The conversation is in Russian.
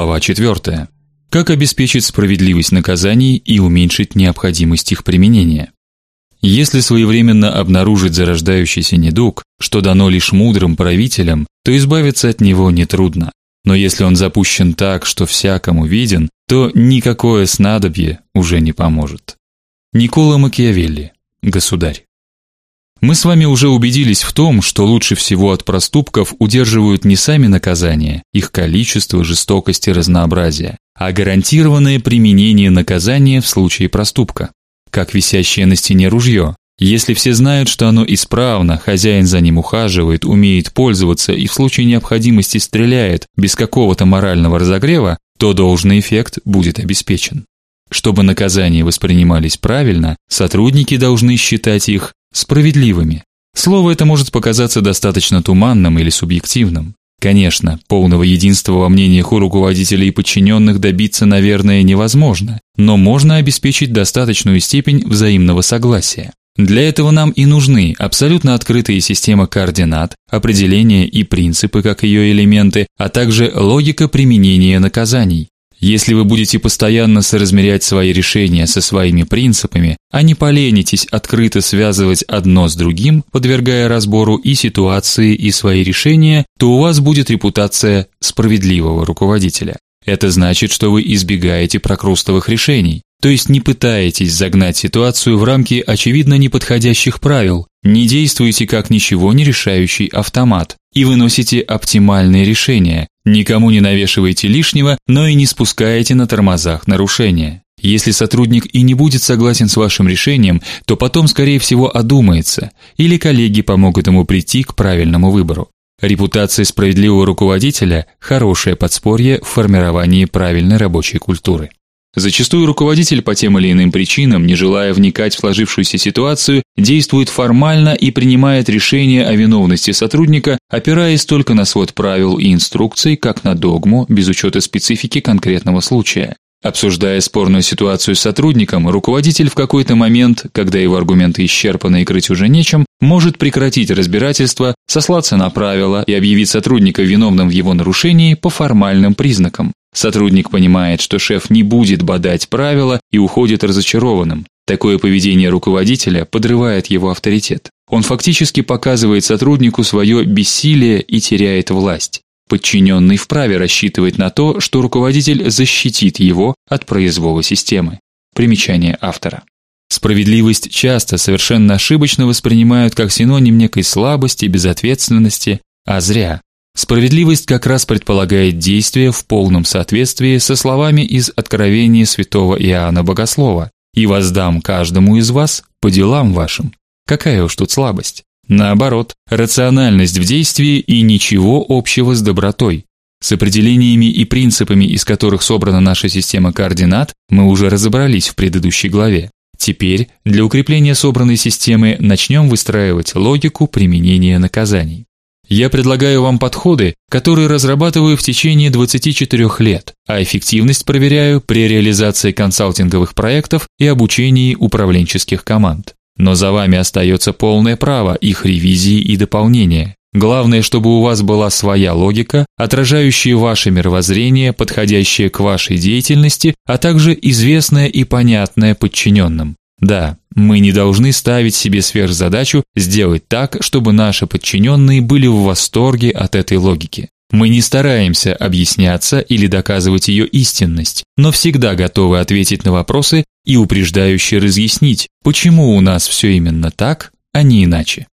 Глава 4. Как обеспечить справедливость наказаний и уменьшить необходимость их применения? Если своевременно обнаружить зарождающийся недуг, что дано лишь мудрым правителям, то избавиться от него не трудно. Но если он запущен так, что всякому виден, то никакое снадобье уже не поможет. Никола Макиавелли, Государь. Мы с вами уже убедились в том, что лучше всего от проступков удерживают не сами наказания, их количество, жестокость и разнообразие, а гарантированное применение наказания в случае проступка, как висящее на стене ружье. Если все знают, что оно исправно, хозяин за ним ухаживает, умеет пользоваться и в случае необходимости стреляет без какого-то морального разогрева, то должный эффект будет обеспечен. Чтобы наказания воспринимались правильно, сотрудники должны считать их справедливыми. Слово это может показаться достаточно туманным или субъективным. Конечно, полного единства во мнениях у руководителей и подчиненных добиться, наверное, невозможно, но можно обеспечить достаточную степень взаимного согласия. Для этого нам и нужны абсолютно открытые системы координат, определения и принципы как ее элементы, а также логика применения наказаний. Если вы будете постоянно соразмерять свои решения со своими принципами, а не поленитесь открыто связывать одно с другим, подвергая разбору и ситуации, и свои решения, то у вас будет репутация справедливого руководителя. Это значит, что вы избегаете прокрустовых решений, то есть не пытаетесь загнать ситуацию в рамки очевидно неподходящих правил, не действуете как ничего не решающий автомат и выносите оптимальные решения, Никому не навешивайте лишнего, но и не спускаете на тормозах нарушения. Если сотрудник и не будет согласен с вашим решением, то потом скорее всего одумается, или коллеги помогут ему прийти к правильному выбору. Репутация справедливого руководителя хорошее подспорье в формировании правильной рабочей культуры. Зачастую руководитель по тем или иным причинам, не желая вникать в сложившуюся ситуацию, действует формально и принимает решение о виновности сотрудника, опираясь только на свод правил и инструкций, как на догму, без учета специфики конкретного случая. Обсуждая спорную ситуацию с сотрудником, руководитель в какой-то момент, когда его аргументы исчерпаны и крыть уже нечем, может прекратить разбирательство, сослаться на правила и объявить сотрудника виновным в его нарушении по формальным признакам. Сотрудник понимает, что шеф не будет бодать правила и уходит разочарованным. Такое поведение руководителя подрывает его авторитет. Он фактически показывает сотруднику свое бессилие и теряет власть. Подчиненный вправе рассчитывать на то, что руководитель защитит его от произвола системы. Примечание автора. Справедливость часто совершенно ошибочно воспринимают как синоним некой слабости, безответственности, а зря. Справедливость как раз предполагает действие в полном соответствии со словами из Откровения святого Иоанна Богослова: "И воздам каждому из вас по делам вашим". Какая уж тут слабость. Наоборот, рациональность в действии и ничего общего с добротой. С определениями и принципами, из которых собрана наша система координат, мы уже разобрались в предыдущей главе. Теперь для укрепления собранной системы начнем выстраивать логику применения наказаний. Я предлагаю вам подходы, которые разрабатываю в течение 24 лет, а эффективность проверяю при реализации консалтинговых проектов и обучении управленческих команд. Но за вами остается полное право их ревизии и дополнения. Главное, чтобы у вас была своя логика, отражающая ваше мировоззрение, подходящая к вашей деятельности, а также известная и понятная подчиненным. Да, мы не должны ставить себе сверхзадачу сделать так, чтобы наши подчиненные были в восторге от этой логики. Мы не стараемся объясняться или доказывать ее истинность, но всегда готовы ответить на вопросы и упреждающе разъяснить, почему у нас все именно так, а не иначе.